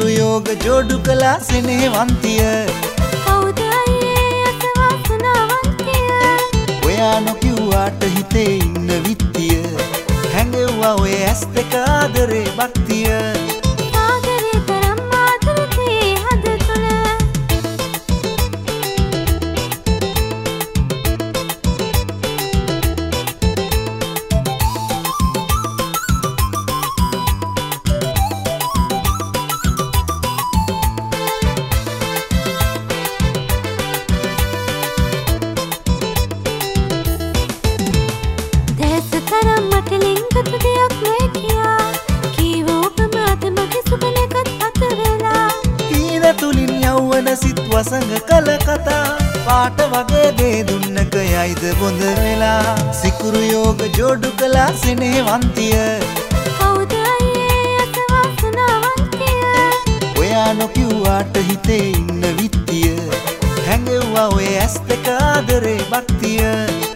යෝග ජෝඩු කලා සෙනේවන්තිය. කවුද ඔයා නොකිව්වාට හිතේ ඉන්න විත්තිය. හැඟෙව්වා ඔය ඇස් දෙක ආදරේ භක්තිය දෙයක් නෑ කියා කීවෝපම අද මගේ සුබනකත් අත වෙලා හීන තුලින් යව්වන සිත් වසඟ කල කතා. පාට වගේ දේ දුන්නක යයිද බොඳ වෙලා. සිකුරු යෝග ජෝඩු කලා සෙනේවන්තිය. කවුද අයියේ අසවාසනාවන්තිය ඔයා නොකිව්වාට හිතේ ඉන්න විත්තිය. හැඟෙව්වා ඔය ඇස් දෙක ආදරේ භක්තිය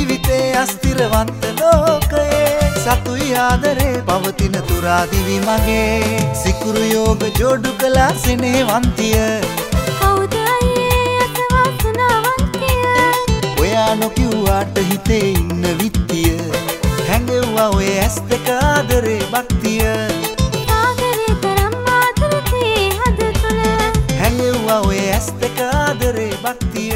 ජීවිතේ අස්තිරවන්ත ලෝකයේ සතුයි ආදරේ පවතින තුරාදිවි මගේ. සිකුරු යෝග ජෝඩු කලා සෙනේවන්තිය. ඔයා නොකිව්වාට හිතේ ඉන්න විත්තිය. හැඟෙව්වා ඔය ඇස් දෙක ආදරේ භක්තිය. හැඟෙව්වා ඔය ඇස් දෙක ආදරේ භක්තිය.